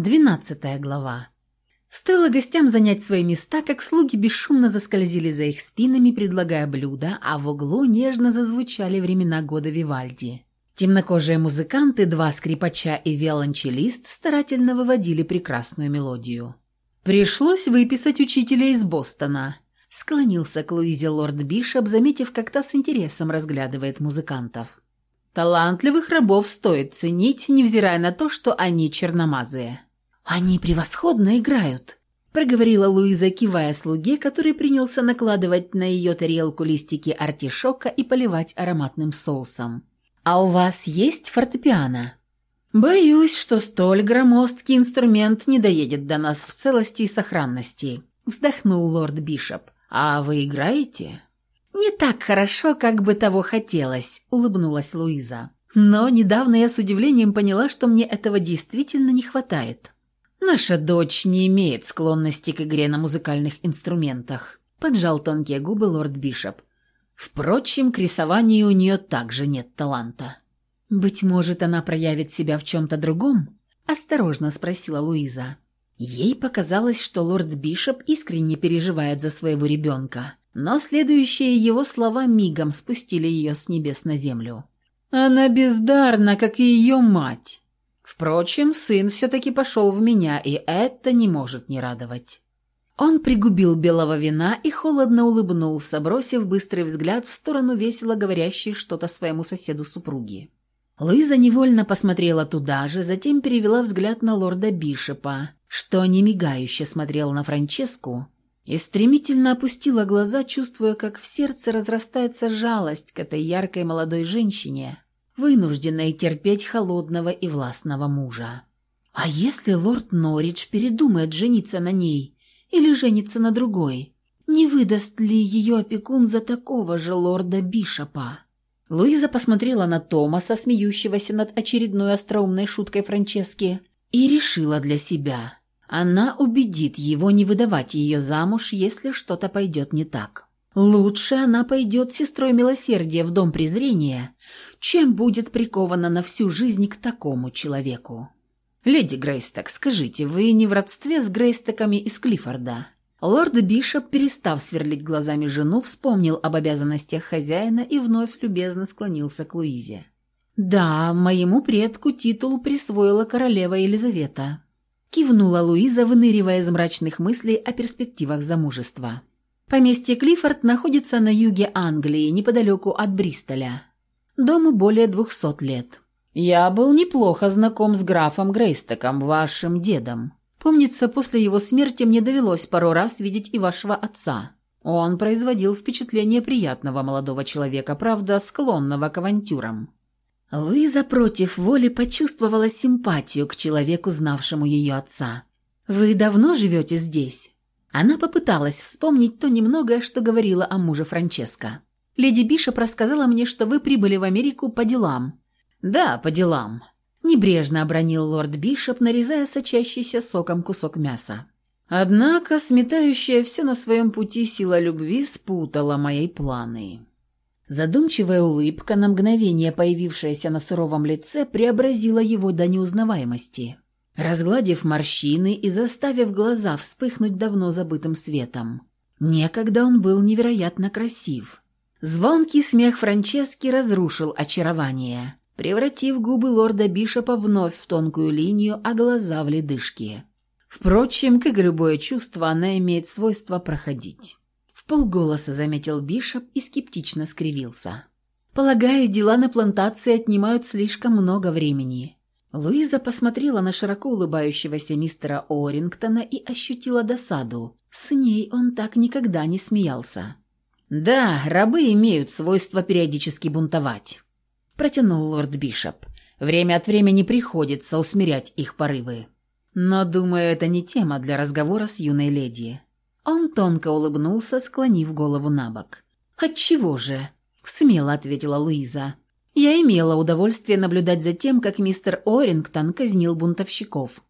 Двенадцатая глава. Стоило гостям занять свои места, как слуги бесшумно заскользили за их спинами, предлагая блюда, а в углу нежно зазвучали времена года Вивальди. Темнокожие музыканты, два скрипача и виолончелист старательно выводили прекрасную мелодию. «Пришлось выписать учителя из Бостона», — склонился к Луизе лорд Бишоп, заметив, как та с интересом разглядывает музыкантов. «Талантливых рабов стоит ценить, невзирая на то, что они черномазые». «Они превосходно играют», – проговорила Луиза, кивая слуге, который принялся накладывать на ее тарелку листики артишока и поливать ароматным соусом. «А у вас есть фортепиано?» «Боюсь, что столь громоздкий инструмент не доедет до нас в целости и сохранности», – вздохнул лорд Бишоп. «А вы играете?» «Не так хорошо, как бы того хотелось», – улыбнулась Луиза. «Но недавно я с удивлением поняла, что мне этого действительно не хватает». «Наша дочь не имеет склонности к игре на музыкальных инструментах», – поджал тонкие губы лорд Бишоп. «Впрочем, к рисованию у нее также нет таланта». «Быть может, она проявит себя в чем-то другом?» – осторожно спросила Луиза. Ей показалось, что лорд Бишоп искренне переживает за своего ребенка, но следующие его слова мигом спустили ее с небес на землю. «Она бездарна, как и ее мать. Впрочем, сын все-таки пошел в меня, и это не может не радовать. Он пригубил белого вина и холодно улыбнулся, бросив быстрый взгляд в сторону весело говорящей что-то своему соседу супруги. Луиза невольно посмотрела туда же, затем перевела взгляд на лорда Бишопа, что немигающе смотрел на Франческу, и стремительно опустила глаза, чувствуя, как в сердце разрастается жалость к этой яркой молодой женщине, вынужденной терпеть холодного и властного мужа. А если лорд Норридж передумает жениться на ней или жениться на другой, не выдаст ли ее опекун за такого же лорда Бишопа? Луиза посмотрела на Томаса, смеющегося над очередной остроумной шуткой Франчески, и решила для себя. Она убедит его не выдавать ее замуж, если что-то пойдет не так. Лучше она пойдет сестрой милосердия в дом презрения, чем будет прикована на всю жизнь к такому человеку. «Леди Грейсток, скажите, вы не в родстве с Грейстоками из Клиффорда?» Лорд Бишоп, перестав сверлить глазами жену, вспомнил об обязанностях хозяина и вновь любезно склонился к Луизе. «Да, моему предку титул присвоила королева Елизавета», кивнула Луиза, выныривая из мрачных мыслей о перспективах замужества. Поместье Клиффорд находится на юге Англии, неподалеку от Бристоля. Дому более двухсот лет. Я был неплохо знаком с графом Грейстоком, вашим дедом. Помнится, после его смерти мне довелось пару раз видеть и вашего отца. Он производил впечатление приятного молодого человека, правда, склонного к авантюрам. Луиза против воли почувствовала симпатию к человеку, знавшему ее отца. «Вы давно живете здесь?» Она попыталась вспомнить то немногое, что говорила о муже Франческо. «Леди Бишоп рассказала мне, что вы прибыли в Америку по делам». «Да, по делам», – небрежно обронил лорд Бишоп, нарезая сочащийся соком кусок мяса. Однако сметающая все на своем пути сила любви спутала мои планы. Задумчивая улыбка, на мгновение появившаяся на суровом лице, преобразила его до неузнаваемости разгладив морщины и заставив глаза вспыхнуть давно забытым светом. Некогда он был невероятно красив. Звонкий смех Франчески разрушил очарование, превратив губы лорда Бишопа вновь в тонкую линию, а глаза в ледышки. Впрочем, как и любое чувство, она имеет свойство проходить. В полголоса заметил Бишоп и скептично скривился. «Полагаю, дела на плантации отнимают слишком много времени. Луиза посмотрела на широко улыбающегося мистера Орингтона и ощутила досаду. С ней он так никогда не смеялся. «Да, рабы имеют свойство периодически бунтовать», – протянул лорд Бишоп. «Время от времени приходится усмирять их порывы. Но, думаю, это не тема для разговора с юной леди». Он тонко улыбнулся, склонив голову на бок. «Отчего же?» – смело ответила Луиза. Я имела удовольствие наблюдать за тем, как мистер Орингтон казнил бунтовщиков.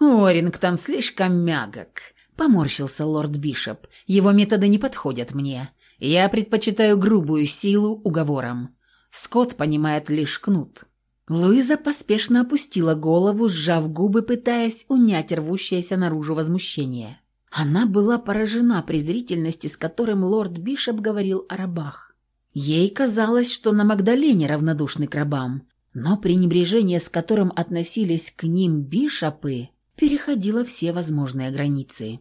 «Орингтон слишком мягок», — поморщился лорд Бишоп. «Его методы не подходят мне. Я предпочитаю грубую силу уговором. Скотт понимает лишь кнут». Луиза поспешно опустила голову, сжав губы, пытаясь унять рвущееся наружу возмущение. Она была поражена презрительности, с которым лорд Бишоп говорил о рабах. Ей казалось, что на Магдалене равнодушны к рабам, но пренебрежение, с которым относились к ним бишопы, переходило все возможные границы.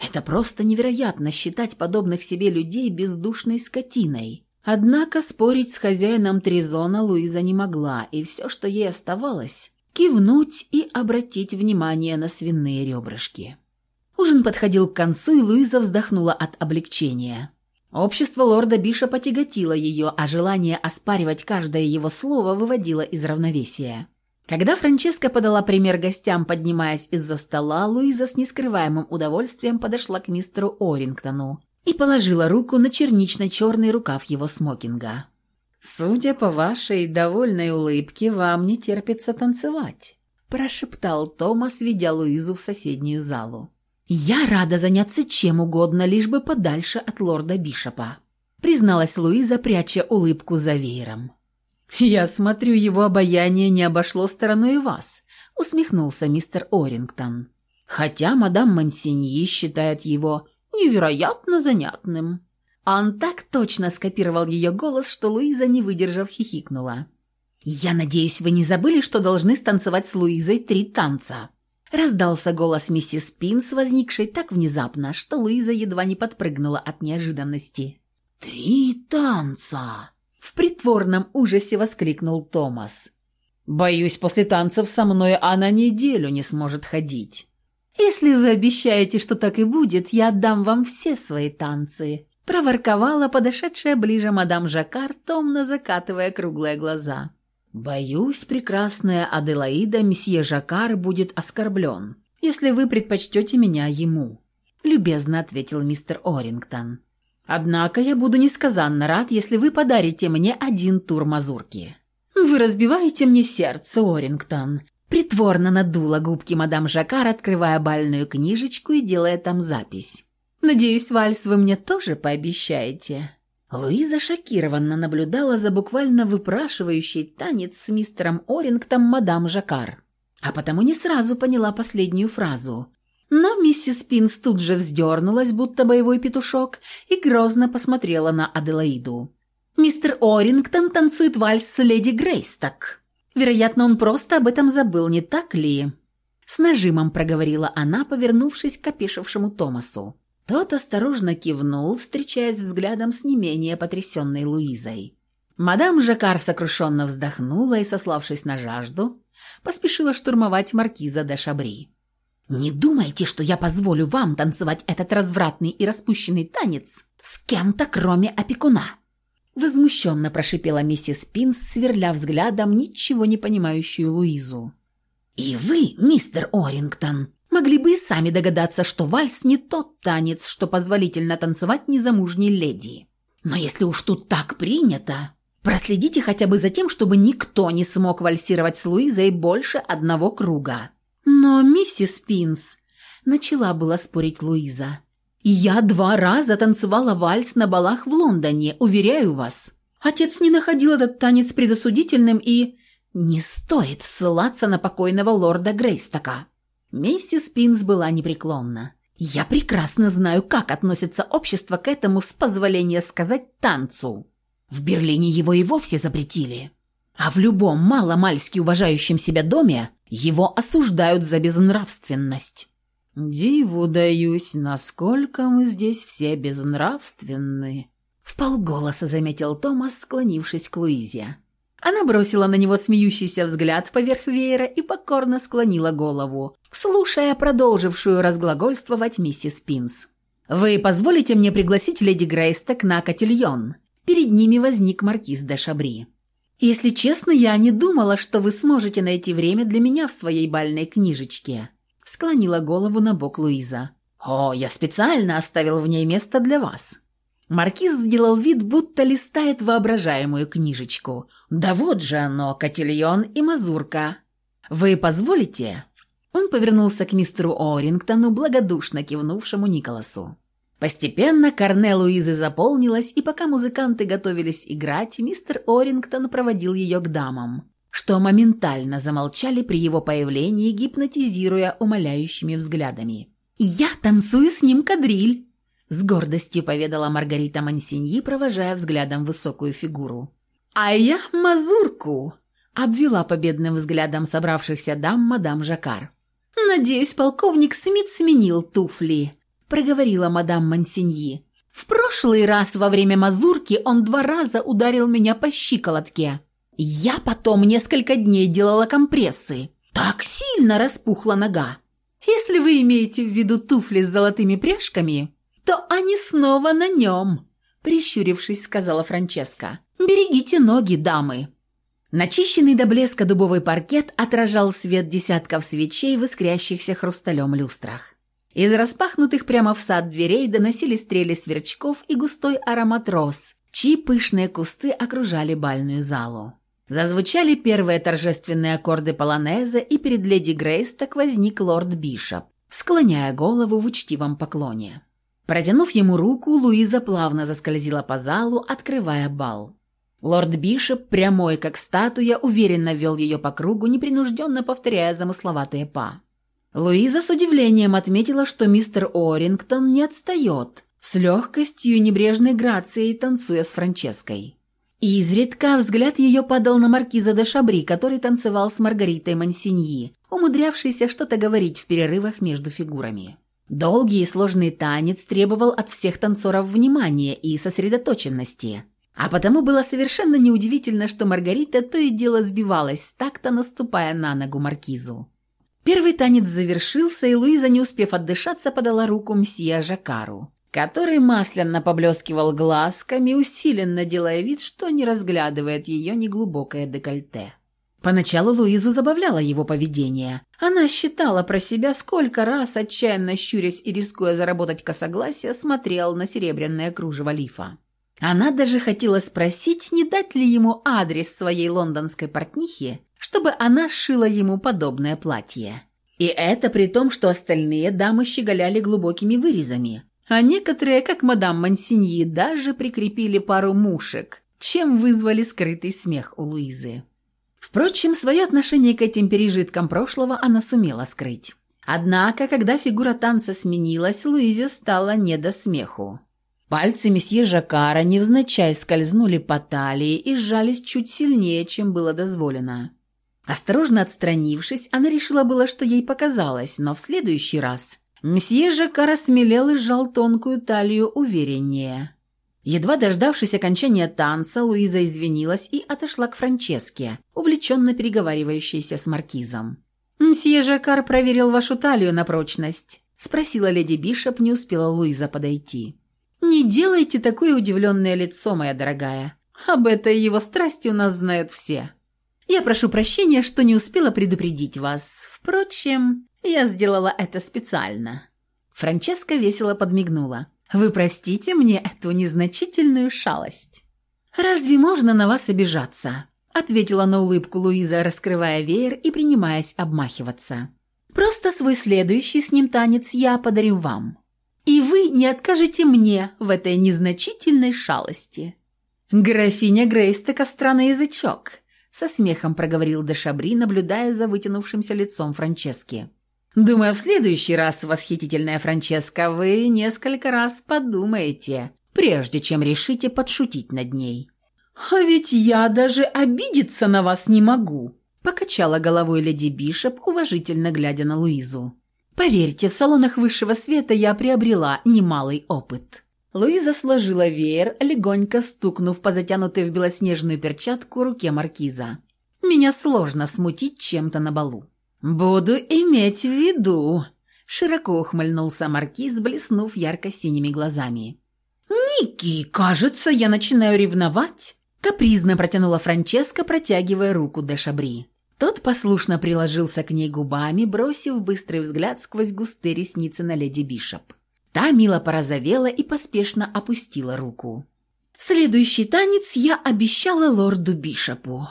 Это просто невероятно считать подобных себе людей бездушной скотиной. Однако спорить с хозяином Тризона Луиза не могла, и все, что ей оставалось, кивнуть и обратить внимание на свиные ребрышки. Ужин подходил к концу, и Луиза вздохнула от облегчения. Общество лорда Биша потяготило ее, а желание оспаривать каждое его слово выводило из равновесия. Когда Франческа подала пример гостям, поднимаясь из-за стола, Луиза с нескрываемым удовольствием подошла к мистеру Орингтону и положила руку на чернично-черный рукав его смокинга. «Судя по вашей довольной улыбке, вам не терпится танцевать», – прошептал Томас, ведя Луизу в соседнюю залу. «Я рада заняться чем угодно, лишь бы подальше от лорда Бишопа», призналась Луиза, пряча улыбку за веером. «Я смотрю, его обаяние не обошло стороной вас», усмехнулся мистер Орингтон. «Хотя мадам Мансиньи считает его невероятно занятным». Он так точно скопировал ее голос, что Луиза, не выдержав, хихикнула. «Я надеюсь, вы не забыли, что должны станцевать с Луизой три танца?» Раздался голос миссис Пинс, возникшей так внезапно, что Луиза едва не подпрыгнула от неожиданности. «Три танца!» В притворном ужасе воскликнул Томас. «Боюсь, после танцев со мной она неделю не сможет ходить». «Если вы обещаете, что так и будет, я отдам вам все свои танцы», проворковала подошедшая ближе мадам Жакар, томно закатывая круглые глаза. «Боюсь, прекрасная Аделаида, месье Жакар будет оскорблен, если вы предпочтете меня ему», — любезно ответил мистер Орингтон. «Однако я буду несказанно рад, если вы подарите мне один тур мазурки». «Вы разбиваете мне сердце, Орингтон», — притворно надула губки мадам Жакар, открывая бальную книжечку и делая там запись. «Надеюсь, вальс вы мне тоже пообещаете». Луиза шокированно наблюдала за буквально выпрашивающий танец с мистером Орингтом мадам Жакар, а потому не сразу поняла последнюю фразу. Но миссис Пинс тут же вздернулась, будто боевой петушок, и грозно посмотрела на Аделаиду. «Мистер Орингтон танцует вальс с леди Грейсток. Вероятно, он просто об этом забыл, не так ли?» С нажимом проговорила она, повернувшись к опешившему Томасу. Тот осторожно кивнул, встречаясь взглядом с не менее потрясенной Луизой. Мадам Жакар сокрушенно вздохнула и, сославшись на жажду, поспешила штурмовать маркиза де Шабри. «Не думайте, что я позволю вам танцевать этот развратный и распущенный танец с кем-то, кроме опекуна!» Возмущенно прошипела миссис Пинс, сверля взглядом ничего не понимающую Луизу. «И вы, мистер Орингтон, могли бы и сами догадаться, что вальс не тот танец, что позволительно танцевать незамужней леди. Но если уж тут так принято, проследите хотя бы за тем, чтобы никто не смог вальсировать с Луизой больше одного круга. Но миссис Пинс начала было спорить Луиза. «Я два раза танцевала вальс на балах в Лондоне, уверяю вас. Отец не находил этот танец предосудительным и...» «Не стоит ссылаться на покойного лорда Грейстока. Миссис Пинс была непреклонна. «Я прекрасно знаю, как относится общество к этому, с позволения сказать, танцу. В Берлине его и вовсе запретили. А в любом маломальски уважающем себя доме его осуждают за безнравственность». «Диву даюсь, насколько мы здесь все безнравственны», — полголоса заметил Томас, склонившись к Луизе. Она бросила на него смеющийся взгляд поверх веера и покорно склонила голову, слушая продолжившую разглагольствовать миссис Пинс. «Вы позволите мне пригласить леди Грейсток на котельон?» Перед ними возник маркиз де Шабри. «Если честно, я не думала, что вы сможете найти время для меня в своей бальной книжечке», склонила голову на бок Луиза. «О, я специально оставил в ней место для вас». Маркиз сделал вид, будто листает воображаемую книжечку. «Да вот же оно, котельон и мазурка. Вы позволите?» Он повернулся к мистеру Орингтону, благодушно кивнувшему Николасу. Постепенно Корне Луизы заполнилась, и пока музыканты готовились играть, мистер Орингтон проводил ее к дамам. что моментально замолчали при его появлении, гипнотизируя умоляющими взглядами. «Я танцую с ним кадриль!» С гордостью поведала Маргарита Мансиньи, провожая взглядом высокую фигуру. «А я мазурку!» обвела победным взглядом собравшихся дам мадам Жакар. «Надеюсь, полковник Смит сменил туфли», – проговорила мадам Мансиньи. «В прошлый раз во время мазурки он два раза ударил меня по щиколотке. Я потом несколько дней делала компрессы. Так сильно распухла нога. Если вы имеете в виду туфли с золотыми пряжками, то они снова на нем», – прищурившись, сказала Франческа. «Берегите ноги, дамы». Начищенный до блеска дубовый паркет отражал свет десятков свечей в искрящихся хрусталем люстрах. Из распахнутых прямо в сад дверей доносились стрели сверчков и густой аромат роз, чьи пышные кусты окружали бальную залу. Зазвучали первые торжественные аккорды полонеза, и перед леди Грейс так возник лорд Бишоп, склоняя голову в учтивом поклоне. Протянув ему руку, Луиза плавно заскользила по залу, открывая бал. Лорд Бишоп, прямой как статуя, уверенно вел ее по кругу, непринужденно повторяя замысловатые па. Луиза с удивлением отметила, что мистер Орингтон не отстает, с легкостью и небрежной грацией танцуя с Франческой. Изредка взгляд ее падал на маркиза де Шабри, который танцевал с Маргаритой Мансиньи, умудрявшийся что-то говорить в перерывах между фигурами. Долгий и сложный танец требовал от всех танцоров внимания и сосредоточенности – а потому было совершенно неудивительно, что Маргарита то и дело сбивалась с такта, наступая на ногу маркизу. Первый танец завершился, и Луиза, не успев отдышаться, подала руку мсье Жакару, который масляно поблескивал глазками, усиленно делая вид, что не разглядывает ее неглубокое декольте. Поначалу Луизу забавляло его поведение. Она считала про себя, сколько раз, отчаянно щурясь и рискуя заработать косогласие, смотрел на серебряное кружево лифа. Она даже хотела спросить, не дать ли ему адрес своей лондонской портнихи, чтобы она сшила ему подобное платье. И это при том, что остальные дамы щеголяли глубокими вырезами, а некоторые, как мадам Мансиньи, даже прикрепили пару мушек, чем вызвали скрытый смех у Луизы. Впрочем, свое отношение к этим пережиткам прошлого она сумела скрыть. Однако, когда фигура танца сменилась, Луизе стало не до смеху. Пальцы месье Жакара невзначай скользнули по талии и сжались чуть сильнее, чем было дозволено. Осторожно отстранившись, она решила было, что ей показалось, но в следующий раз месье Жакар смелел и сжал тонкую талию увереннее. Едва дождавшись окончания танца, Луиза извинилась и отошла к Франческе, увлеченно переговаривающейся с маркизом. «Мсье Жакар проверил вашу талию на прочность?» – спросила леди Бишоп, не успела Луиза подойти. «Не делайте такое удивленное лицо, моя дорогая. Об этой его страсти у нас знают все. Я прошу прощения, что не успела предупредить вас. Впрочем, я сделала это специально». Франческа весело подмигнула. «Вы простите мне эту незначительную шалость». «Разве можно на вас обижаться?» ответила на улыбку Луиза, раскрывая веер и принимаясь обмахиваться. «Просто свой следующий с ним танец я подарю вам. И вы не откажете мне в этой незначительной шалости». «Графиня Грейс так странный язычок», — со смехом проговорил Дешабри, наблюдая за вытянувшимся лицом Франчески. «Думаю, в следующий раз, восхитительная Франческа, вы несколько раз подумаете, прежде чем решите подшутить над ней». «А ведь я даже обидеться на вас не могу», — покачала головой леди Бишоп, уважительно глядя на Луизу. Поверьте, в салонах высшего света я приобрела немалый опыт». Луиза сложила веер, легонько стукнув по затянутой в белоснежную перчатку руке маркиза. «Меня сложно смутить чем-то на балу». «Буду иметь в виду», — широко ухмыльнулся маркиз, блеснув ярко-синими глазами. «Ники, кажется, я начинаю ревновать», — капризно протянула Франческа, протягивая руку де Шабри. Тот послушно приложился к ней губами, бросив быстрый взгляд сквозь густые ресницы на леди Бишоп. Та мило порозовела и поспешно опустила руку. «Следующий танец я обещала лорду Бишопу».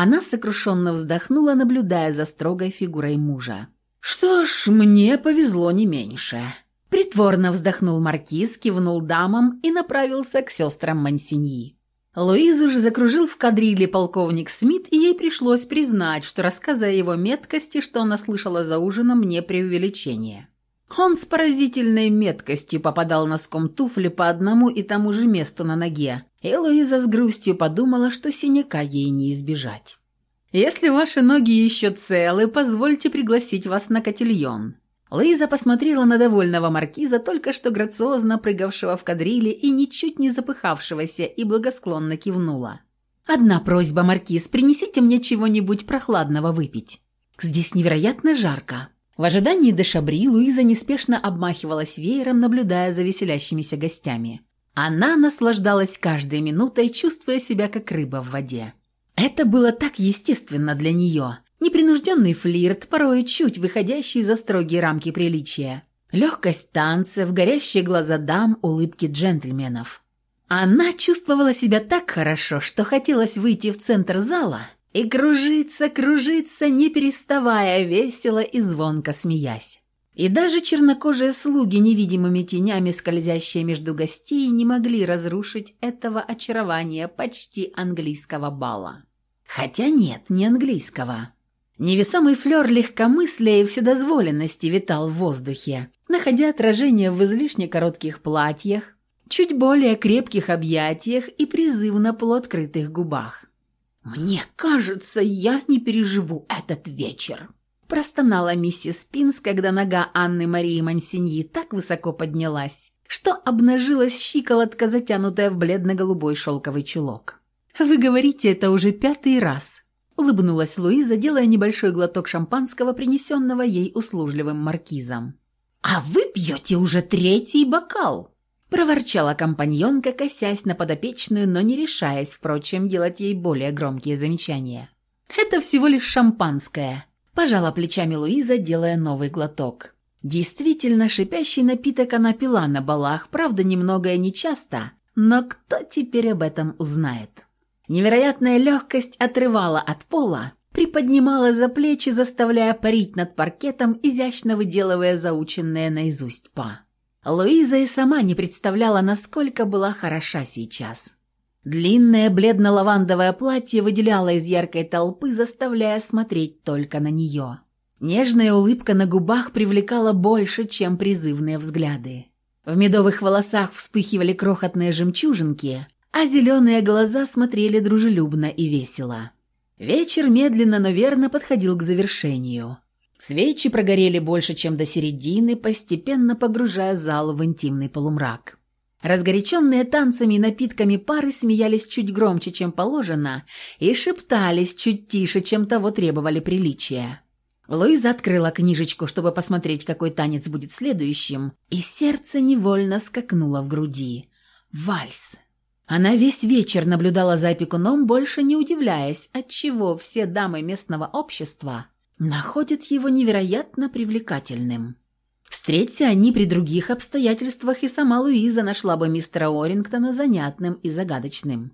Она сокрушенно вздохнула, наблюдая за строгой фигурой мужа. «Что ж, мне повезло не меньше». Притворно вздохнул маркиз, кивнул дамам и направился к сестрам Мансиньи. Луизу же закружил в кадриле полковник Смит, и ей пришлось признать, что рассказы о его меткости, что она слышала за ужином, не преувеличение. Он с поразительной меткостью попадал носком туфли по одному и тому же месту на ноге, и Луиза с грустью подумала, что синяка ей не избежать. «Если ваши ноги еще целы, позвольте пригласить вас на котельон». Луиза посмотрела на довольного маркиза, только что грациозно прыгавшего в кадриле и ничуть не запыхавшегося, и благосклонно кивнула. «Одна просьба, маркиз, принесите мне чего-нибудь прохладного выпить. Здесь невероятно жарко». В ожидании дешабри Луиза неспешно обмахивалась веером, наблюдая за веселящимися гостями. Она наслаждалась каждой минутой, чувствуя себя как рыба в воде. Это было так естественно для нее. Непринужденный флирт, порой чуть выходящий за строгие рамки приличия. Легкость танцев, горящие глаза дам, улыбки джентльменов. Она чувствовала себя так хорошо, что хотелось выйти в центр зала и кружиться, кружиться, не переставая, весело и звонко смеясь. И даже чернокожие слуги, невидимыми тенями скользящие между гостей, не могли разрушить этого очарования почти английского бала. Хотя нет, не английского. Невесомый флер легкомыслия и вседозволенности витал в воздухе, находя отражение в излишне коротких платьях, чуть более крепких объятиях и призывно полуоткрытых губах. «Мне кажется, я не переживу этот вечер», – простонала миссис Пинс, когда нога Анны Марии Мансиньи так высоко поднялась, что обнажилась щиколотка, затянутая в бледно-голубой шелковый чулок. «Вы говорите это уже пятый раз», – улыбнулась Луиза, делая небольшой глоток шампанского, принесенного ей услужливым маркизом. «А вы пьете уже третий бокал», проворчала компаньонка, косясь на подопечную, но не решаясь, впрочем, делать ей более громкие замечания. «Это всего лишь шампанское», – пожала плечами Луиза, делая новый глоток. Действительно, шипящий напиток она пила на балах, правда, немного и нечасто, но кто теперь об этом узнает? Невероятная легкость отрывала от пола, приподнимала за плечи, заставляя парить над паркетом, изящно выделывая заученные наизусть па. Луиза и сама не представляла, насколько была хороша сейчас. Длинное бледно-лавандовое платье выделяло из яркой толпы, заставляя смотреть только на нее. Нежная улыбка на губах привлекала больше, чем призывные взгляды. В медовых волосах вспыхивали крохотные жемчужинки, а зеленые глаза смотрели дружелюбно и весело. Вечер медленно, но верно подходил к завершению. Свечи прогорели больше, чем до середины, постепенно погружая зал в интимный полумрак. Разгоряченные танцами и напитками пары смеялись чуть громче, чем положено, и шептались чуть тише, чем того требовали приличия. Луиза открыла книжечку, чтобы посмотреть, какой танец будет следующим, и сердце невольно скакнуло в груди. Вальс. Она весь вечер наблюдала за опекуном, больше не удивляясь, отчего все дамы местного общества находят его невероятно привлекательным. Встреться они при других обстоятельствах, и сама Луиза нашла бы мистера Орингтона занятным и загадочным.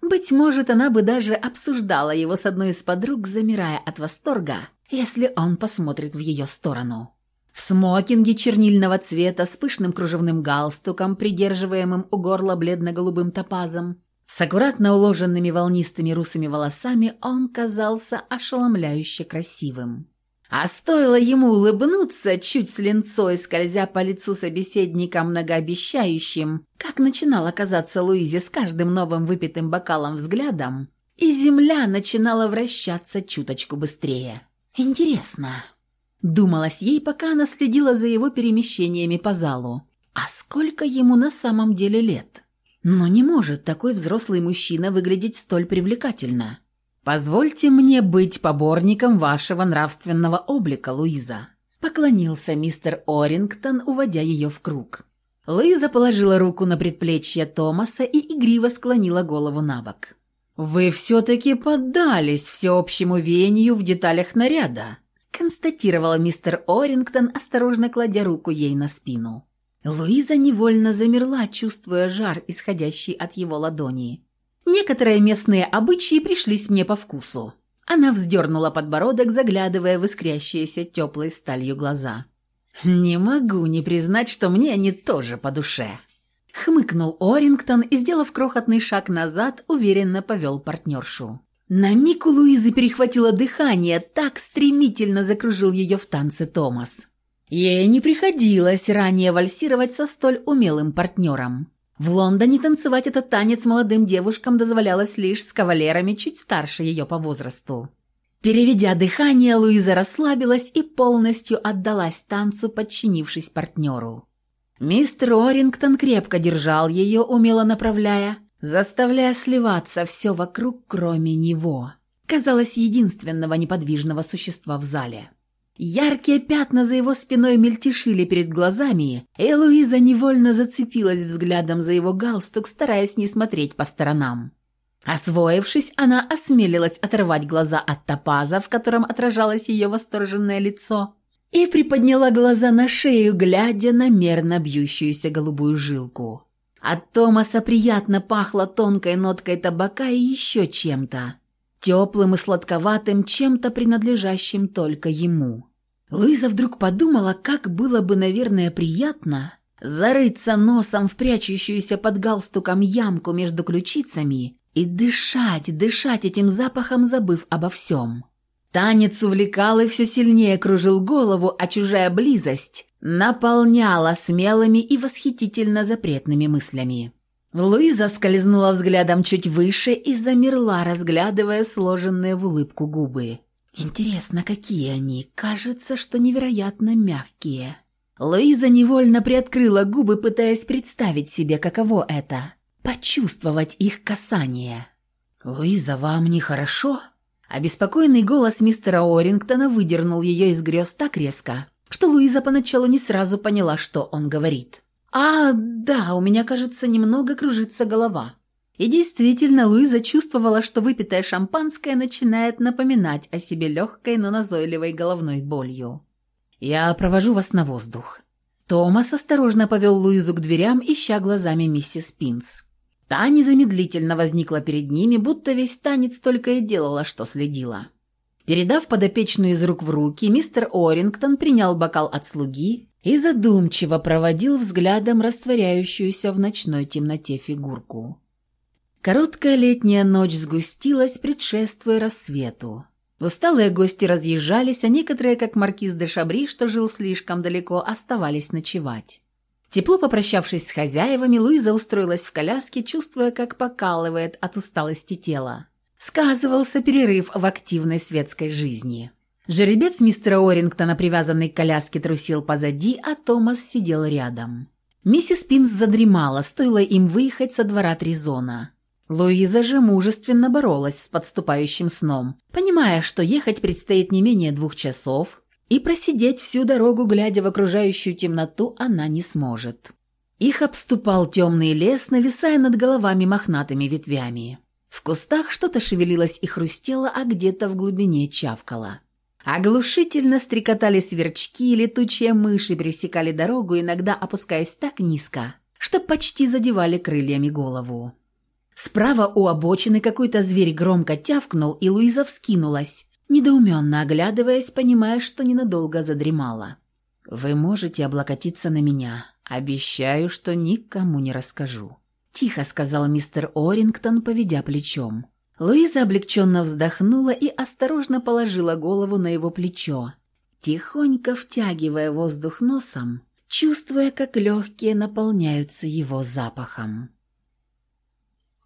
Быть может, она бы даже обсуждала его с одной из подруг, замирая от восторга, если он посмотрит в ее сторону. В смокинге чернильного цвета с пышным кружевным галстуком, придерживаемым у горла бледно-голубым топазом, с аккуратно уложенными волнистыми русыми волосами он казался ошеломляюще красивым. А стоило ему улыбнуться, чуть с линцой, скользя по лицу собеседника многообещающим, как начинало казаться Луизе с каждым новым выпитым бокалом взглядом, и земля начинала вращаться чуточку быстрее. «Интересно», — думалось ей, пока она следила за его перемещениями по залу, «а сколько ему на самом деле лет?» Но не может такой взрослый мужчина выглядеть столь привлекательно. Позвольте мне быть поборником вашего нравственного облика, Луиза. Поклонился мистер Орингтон, уводя ее в круг. Луиза положила руку на предплечье Томаса и игриво склонила голову на бок. «Вы все-таки поддались всеобщему веянию в деталях наряда», констатировал мистер Орингтон, осторожно кладя руку ей на спину. Луиза невольно замерла, чувствуя жар, исходящий от его ладони. Некоторые местные обычаи пришлись мне по вкусу. Она вздернула подбородок, заглядывая в искрящиеся теплой сталью глаза. «Не могу не признать, что мне они тоже по душе». Хмыкнул Орингтон и, сделав крохотный шаг назад, уверенно повел партнершу. На миг у Луизы перехватило дыхание, так стремительно закружил ее в танце Томас. Ей не приходилось ранее вальсировать со столь умелым партнером. В Лондоне танцевать этот танец молодым девушкам дозволялось лишь с кавалерами чуть старше ее по возрасту. Переведя дыхание, Луиза расслабилась и полностью отдалась танцу, подчинившись партнеру. Мистер Орингтон крепко держал ее, умело направляя, заставляя сливаться все вокруг, кроме него. Казалось, единственного неподвижного существа в зале. Яркие пятна за его спиной мельтешили перед глазами, и Луиза невольно зацепилась взглядом за его галстук, стараясь не смотреть по сторонам. Освоившись, она осмелилась оторвать глаза от топаза, в котором отражалось ее восторженное лицо, и приподняла глаза на шею, глядя на мерно бьющуюся голубую жилку. От Томаса приятно пахло тонкой ноткой табака и еще чем-то. Теплым и сладковатым, чем-то принадлежащим только ему. Луиза вдруг подумала, как было бы, наверное, приятно зарыться носом в прячущуюся под галстуком ямку между ключицами и дышать, дышать этим запахом, забыв обо всем. Танец увлекал и все сильнее кружил голову, а чужая близость наполняла смелыми и восхитительно запретными мыслями. Луиза скользнула взглядом чуть выше и замерла, разглядывая сложенные в улыбку губы. Интересно, какие они? Кажется, что невероятно мягкие. Луиза невольно приоткрыла губы, пытаясь представить себе, каково это – почувствовать их касание. «Луиза, вам нехорошо?» Обеспокоенный голос мистера Орингтона выдернул ее из грез так резко, что Луиза поначалу не сразу поняла, что он говорит. «А, да, у меня, кажется, немного кружится голова». И действительно, Луиза чувствовала, что выпитое шампанское начинает напоминать о себе легкой, но назойливой головной болью. «Я провожу вас на воздух». Томас осторожно повел Луизу к дверям, ища глазами миссис Пинс. Та незамедлительно возникла перед ними, будто весь танец только и делала, что следила. Передав подопечную из рук в руки, мистер Орингтон принял бокал от слуги и задумчиво проводил взглядом растворяющуюся в ночной темноте фигурку. Короткая летняя ночь сгустилась, предшествуя рассвету. Усталые гости разъезжались, а некоторые, как маркиз де Шабри, что жил слишком далеко, оставались ночевать. Тепло попрощавшись с хозяевами, Луиза устроилась в коляске, чувствуя, как покалывает от усталости тела. Сказывался перерыв в активной светской жизни. Жеребец мистера Орингтона, привязанный к коляске, трусил позади, а Томас сидел рядом. Миссис Пинс задремала, стоило им выехать со двора Тризона. Луиза же мужественно боролась с подступающим сном, понимая, что ехать предстоит не менее двух часов, и просидеть всю дорогу, глядя в окружающую темноту, она не сможет. Их обступал темный лес, нависая над головами мохнатыми ветвями. В кустах что-то шевелилось и хрустело, а где-то в глубине чавкало. Оглушительно стрекотали сверчки, летучие мыши пересекали дорогу, иногда опускаясь так низко, что почти задевали крыльями голову. Справа у обочины какой-то зверь громко тявкнул, и Луиза вскинулась, недоуменно оглядываясь, понимая, что ненадолго задремала. «Вы можете облокотиться на меня. Обещаю, что никому не расскажу», – тихо сказал мистер Орингтон, поведя плечом. Луиза облегченно вздохнула и осторожно положила голову на его плечо, тихонько втягивая воздух носом, чувствуя, как легкие наполняются его запахом.